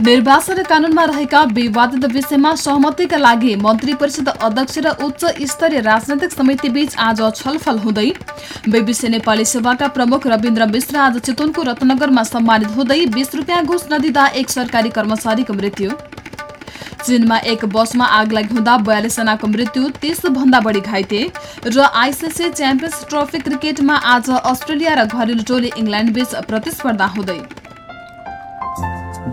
निर्वाचन कानूनमा रहेका विवादित विषयमा सहमतिका लागि मन्त्री परिषद अध्यक्ष र उच्च स्तरीय राजनैतिक समिति बीच आज छलफल हुँदै बीबीसी नेपाली सेवाका प्रमुख रविन्द्र मिश्र आज चितवनको रत्नगरमा सम्मानित हुँदै बीस रुपियाँ घुस नदिँदा एक सरकारी कर्मचारीको मृत्यु। चीनमा एक बसमा आग लागि हुँदा बयालिस जनाको मृत्यु तीस भन्दा बढी घाइते र आइसिसी च्याम्पियन्स ट्रफी क्रिकेटमा आज अस्ट्रेलिया र घरेलु टोली इङ्ल्याण्ड बीच प्रतिस्पर्धा हुँदै।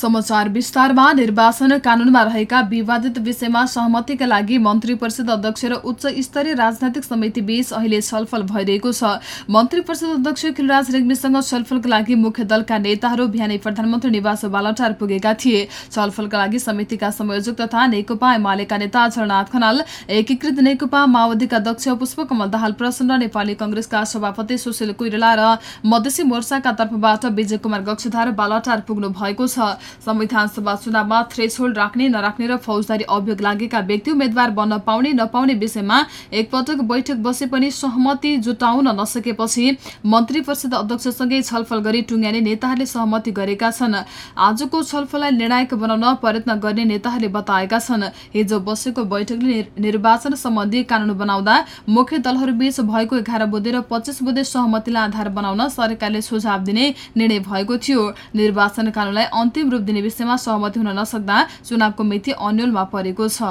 समाचार विस्तारमा। निर्वाचन कानूनमा रहेका विवादित विषयमा सहमतिका लागि मन्त्री परिषद अध्यक्ष र उच्च स्तरीय राजनैतिक समिति बीच अहिले छलफल भइरहेको छ। मन्त्री परिषद अध्यक्ष खिलराज रेग्मीसँग छलफलका लागि मुख्य दलका नेताहरू बिहानै प्रधानमन्त्री निवास बालटार पुगेका थिए। छलफलका लागि समितिका संयोजक तथा नेकपा एमालेका नेता झरनाथ खनाल एकीकृत नेकपा माओवादीका अध्यक्ष पुष्पकमल दाहाल प्रचण्ड नेपाली कंग्रेसका सभापति सुशील कोइराला र मधेसी मोर्चाका तर्फबाट विजय कुमार गक्षधार बालटार पुग्नु भएको छ। संविधान सभा चुनावमा थ्रेसहोल्ड राख्ने नराख्ने र फौजदारी अभियोग लागेका व्यक्ति उम्मेद्वार बन्न पाउने नपाउने विषयमा एकपटक बैठक बसे पनि सहमति जुटाउन नसकेपछि मन्त्री परिषद अध्यक्षसँगै छलफल गरी टुङ्ग्याने नेताहरूले सहमति गरेका छन्। आजको छलफललाई निर्णायक बनाउन प्रयत्न गर्ने नेताहरूले बताएका छन्। हिजो बसेको बैठकले निर्वाचन सम्बन्धी कानून बनाउँदा मुख्य दलहरूबीच भएको एघार बुधे र पच्चिस बुधे सहमतिलाई आधार बनाउन सरकारले सुझाव दिने निर्णय भएको थियो। निर्वाचन कानूनलाई अन्तिम रूप दिने विषयमा सहमति हुन नसक्दा चुनावको मिति अन्यलमा परेको छ।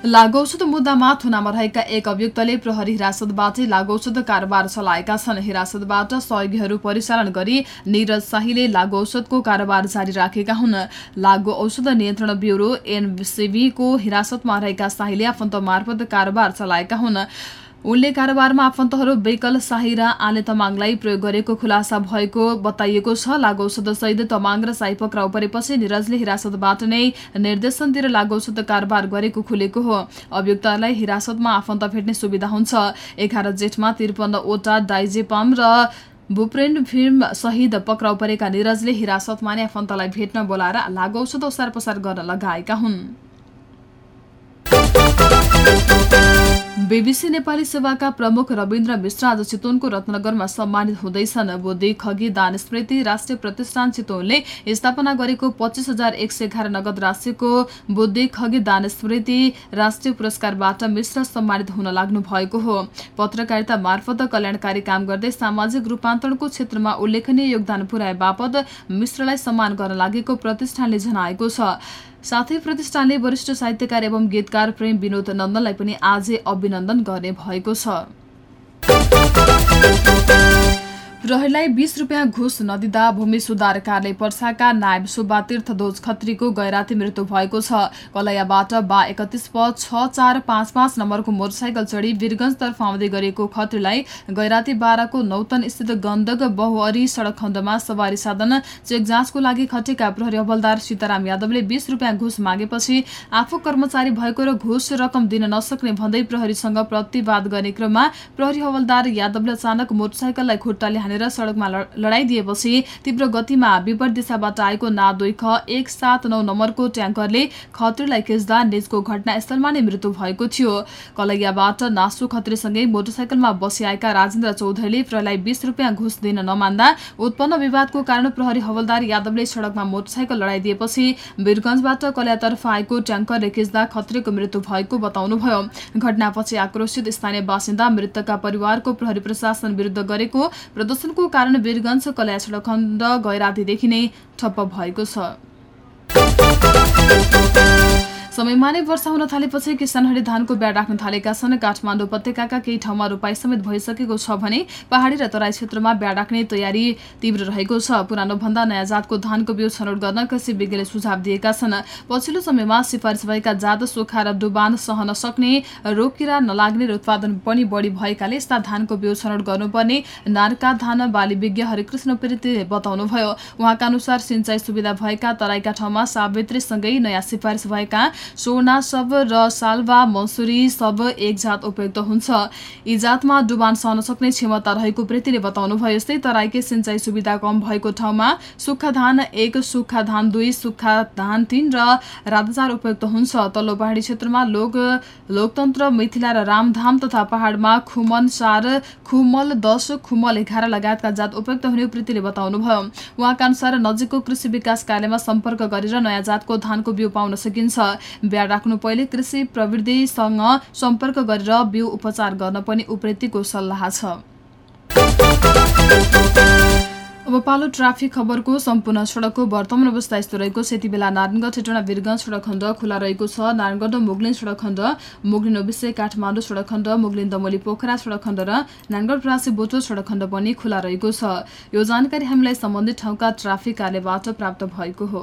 लागौषध मुद्दामा थुनामा रहेका एक अभियुक्तले प्रहरी हिरासतबाटै लागौषध कारोबार चलाएका छन्। हिरासतबाट सहयोगीहरू परिचालन गरी निरज शाहीले लागु औषधको कारोबार जारी राखेका हुन्। लागु औषध नियन्त्रण ब्युरो एनसिबीको हिरासतमा रहेका शाहीले आफन्त मार्फत कारोबार चलाएका हुन्। उनले कारोबारमा आफन्तहरू बेकल शाही र आले तमाङलाई प्रयोग गरेको खुलासा भएको बताइएको छ। लागु औषधसहित तमाङ र साई पक्राउ परेपछि निरजले हिरासतबाट नै निर्देशन दिएर लागु औषध कारोबार गरेको खुलेको हो। अभियुक्तलाई हिरासतमा आफन्त भेट्ने सुविधा हुन्छ। एघार जेठमा त्रिपन्नवटा डाइजेपाम र बुप्रेन फिल्म सहित पक्राउ परेका निरजले हिरासतमा नै आफन्तलाई भेट्न बोलाएर लागु औषध ओसार पसार गर्न लगाएका हुन्। बीबीसी नेपाली सेवाका प्रमुख रविन्द्र मिश्र आज चितवनको रत्नगरमा सम्मानित हुँदैछन्। बुद्धि खगी दान स्मृति राष्ट्रिय प्रतिष्ठान चितवनले स्थापना गरेको पच्चिस हजार एक सय एघार नगद राशिको बुद्धि खगी दान स्मृति राष्ट्रिय पुरस्कारबाट मिश्र सम्मानित हुन लाग्नु भएको हो। पत्रकारिता मार्फत कल्याणकारी काम गर्दै सामाजिक रूपान्तरणको क्षेत्रमा उल्लेखनीय योगदान पुर्याए बापत मिश्रलाई सम्मान गर्न लागेको प्रतिष्ठानले जनाएको छ। साथै प्रतिष्ठानले वरिष्ठ साहित्यकार एवं गीतकार प्रेम विनोद नन्दनलाई पनि आजै अभिनन्दन गर्ने भएको छ। प्रहरीलाई बीस रुपियाँ घुस नदिँदा भूमि सुधार कार्यालय पर्साका नायब सुब्बा तीर्थध्वज खत्रीको गैराती मृत्यु भएको छ। कलैयाबाट बा एकतिस प छ चार पाँच पाँच नम्बरको मोटरसाइकल चढी वीरगंजतर्फ आउँदै गरेको खत्रीलाई गैराती बाह्रको नौतन स्थित गण्डक बहुअरी सड़क खण्डमा सवारी साधन चेक जाँचको लागि खटेका प्रहरी हवलदार सीताराम यादवले बीस रुपियाँ घुस मागेपछि आफू कर्मचारी भएको र घुस रकम दिन नसक्ने भन्दै प्रहरीसँग प्रतिवाद गर्ने क्रममा प्रहरी हवलदार यादवले अचानक मोटरसाइकललाई खुट्टाले हानेर सड़कमा लडाइदिएपछि तीव्र गतिमा विपरीत दिशाबाट आएको ना दुई ख एक सात नौ नम्बरको ट्याङ्करले खत्रीलाई खिच्दा निजको घटनास्थलमा नै मृत्यु भएको थियो। कलैयाबाट नासु खत्रीसँगै मोटरसाइकलमा बसिआएका राजेन्द्र चौधरीले प्रहरीलाई बीस रुपियाँ घुस दिन नमान्दा उत्पन्न विवादको कारण प्रहरी हवलदार यादवले सड़कमा मोटरसाइकल लडाइदिएपछि वीरगंजबाट कलैयातर्फ आएको ट्याङ्करले खिच्दा खत्रीको मृत्यु भएको बताउनुभयो। घटनापछि आक्रोशित स्थानीय बासिन्दा मृतकका परिवारको प्रहरी प्रशासन विरुद्ध गरेको प्रदर्शन प्रदर्शनको कारण वीरगंज कलया सडक खण्ड गैरातीदेखि नै ठप्प भएको छ। समयमा नै वर्षा हुन थालेपछि किसानहरूले धानको ब्याड राख्न थालेका छन्। काठमाडौँ उपत्यकाका केही ठाउँमा रोपाई समेत भइसकेको छ भने पहाडी र तराई क्षेत्रमा ब्याड राख्ने तयारी तीव्र रहेको छ। पुरानो भन्दा नयाँ जातको धानको बिउ छनौट गर्न कृषि विज्ञले सुझाव दिएका छन्। पछिल्लो समयमा सिफारिस भएका जात सुक्खा र डुबान सहन सक्ने रोग किरा नलाग्ने र उत्पादन पनि बढी भएकाले यस्ता धानको बिउ छनौट गर्नुपर्ने नारका धान बाली विज्ञ हरिकृष्ण प्रीति बताउनुभयो। उहाँका अनुसार सिंचाई सुविधा भएका तराईका ठाउँमा सावित्रीसँगै नयाँ सिफारिस भएका सोना सब र सालवा मसुरी सब एक जात उपयुक्त हुन्छ। यी जातमा डुबान सहन सक्ने क्षमता रहेको प्रीतिले बताउनुभयो। यस्तै तराईकै सिंचाई सुविधा कम भएको ठाउँमा सुक्खा धान एक सुक्खा धान दुई सुक्खा धान तीन र राधाचार उपयुक्त हुन्छ। तल्लो पहाडी क्षेत्रमा लोक लोकतन्त्र मिथिला र रामधाम तथा पहाडमा खुमन चार खुमल दस खुमल एघार लगायतका जात उपयुक्त हुने प्रीतिले बताउनुभयो। उहाँका अनुसार नजिकको कृषि विकास कार्यालयमा सम्पर्क गरेर नयाँ जातको धानको बिउ पाउन सकिन्छ। बिहा राख्नु पहिले कृषि प्रविधिसँग सम्पर्क गरेर बिउ उपचार गर्न पनि उप्रेतीको सल्लाह छ। अब पालो ट्राफिक खबरको सम्पूर्ण सडकको वर्तमान अवस्था यस्तो रहेको छ। यति बेला नारायणगढ हेटौँडा वीरगञ्ज सडक खण्ड खुला रहेको छ। नारायणगढ मुगलिन सडक खण्ड मुगलिन ओबिसे काठमाडौँ सडक खण्ड मुगलिन दमोली पोखरा सडक खण्ड र नारायणगढ प्रासी बोटो सडक खण्ड पनि खुला रहेको छ। यो जानकारी हामीलाई सम्बन्धित ठाउँका ट्राफिक कार्यबाट प्राप्त भएको हो।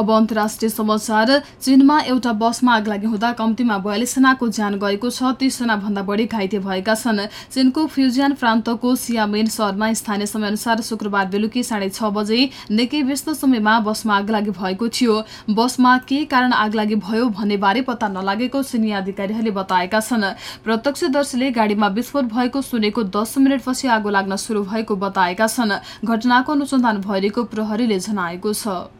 अब अन्तर्राष्ट्रिय समाचार चीनमा एउटा बसमा आग लागि हुँदा कम्तीमा बयालिस जनाको ज्यान गएको छ तीसजना भन्दा बढी घाइते भएका छन्। चीनको फ्युजियन प्रान्तको सियामेन सहरमा स्थानीय समयअनुसार शुक्रबार बेलुकी साढे छ बजे निकै व्यस्त समयमा बसमा आग लागि भएको थियो। बसमा के कारण आग लागि भयो भन्ने बारे पत्ता नलागेको चिनिया अधिकारीहरूले बताएका छन्। प्रत्यक्षदर्शीले गाडीमा विस्फोट भएको सुनेको दस मिनटपछि आगो लाग्न सुरु भएको बताएका छन्। घटनाको अनुसन्धान भइरहेको प्रहरीले जनाएको छ।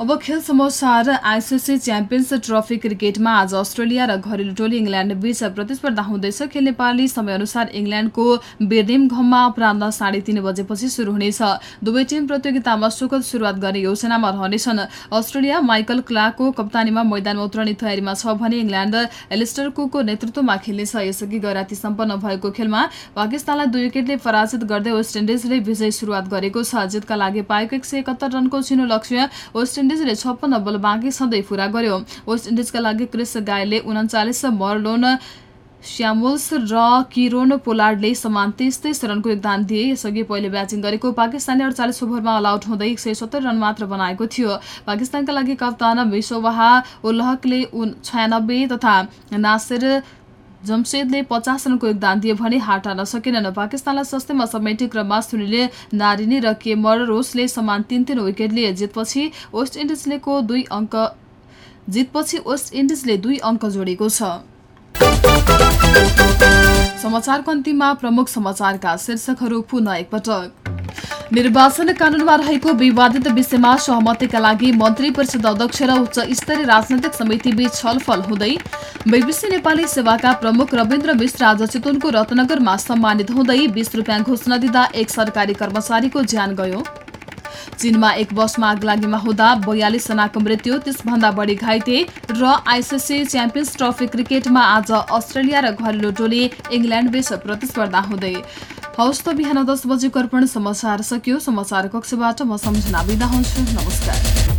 अब खेल समाचार आइसिसी च्याम्पियन्स ट्रफी क्रिकेटमा आज अस्ट्रेलिया र घरेलु टोली इङ्ल्यान्ड बीच प्रतिस्पर्धा हुँदैछ। खेल नेपाली समयअनुसार इङ्ल्यान्डको बेर्निमघममा अपरान्ह साढे तीन बजेपछि सुरु हुनेछ। दुवै टिम प्रतियोगितामा सुखद सुरुवात गर्ने योजनामा रहनेछन्। अस्ट्रेलिया माइकल क्लाको कप्तानीमा मैदानमा उत्रने तयारीमा छ भने इङ्ल्यान्ड एलिस्टर कुको नेतृत्वमा खेल्नेछ। यसअघि गैराती सम्पन्न भएको खेलमा पाकिस्तानलाई दुई विकेटले पराजित गर्दै वेस्ट इन्डिजले विजय सुरुवात गरेको छ। जितका लागि पाएको एक रनको छिनो लक्ष्य वेस्ट इन्डिजले छप्पन्न बल बाँकी सधैँ पूरा गर्यो वेस्ट इन्डिजका लागि क्रिस गायले उन्चालिस मर्लोन स्यामुल्स र किरोन पोलार्डले समान तेइस तेइस रनको योगदान दिए। यसअघि पहिले ब्याटिङ गरेको पाकिस्तानले अडचालिस ओभरमा अल आउट हुँदै एक सय सत्तर रन मात्र बनाएको थियो। पाकिस्तानका लागि कप्तान मिसोवाहा उल्लहकले छयानब्बे तथा नासिर जमशेदले पचास रनको योगदान दिए भने हार टार्न सकेनन्। पाकिस्तानलाई सस्तैमा समेट्ने क्रममा सुनिले नारिनी र केमर रोसले समान तीन तीन विकेट लिए। जितपछि वेस्ट इन्डिजलेको दुई अङ्क जितपछि वेस्ट इन्डिजले दुई अङ्क जोडेको छ। समाचारको अन्तिममा प्रमुख समाचारका शीर्षकहरू पुनः एकपटक। निर्वाचन कानूनमा रहेको विवादित विषयमा सहमतिका लागि मन्त्री परिषद अध्यक्ष र उच्च स्तरीय राजनैतिक समिति बीच छलफल हुँदै बीबीसी नेपाली सेवाका प्रमुख रविन्द्र मिश्र आज चितवनको रत्नगरमा सम्मानित हुँदै बीस रुपियाँ घोषणा दिँदा एक सरकारी कर्मचारीको ज्यान गयो। चीनमा एक बसमा आग लागेमा हुँदा बयालिस जनाको मृत्यु त्यसभन्दा बढी घाइते र आइसिसी च्याम्पियन्स ट्रफी क्रिकेटमा आज अस्ट्रेलिया र घरेलु टोली इङ्ल्यान्ड बीच प्रतिस्पर्धा हुँदै हौस् त बिहान दस बजेको अर्पण समाचार सकियो। समाचार कक्षबाट म सम्झना बिदा हुन्छु। नमस्कार।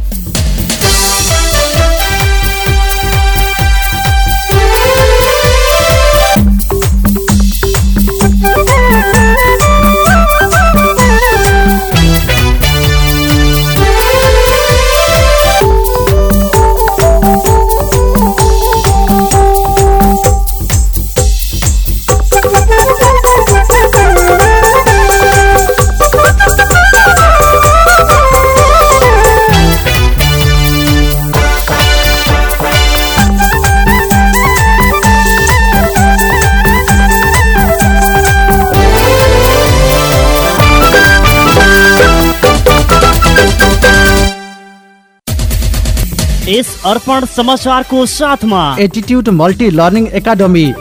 अर्पण समाचारको साथमा। Attitude multi learning academy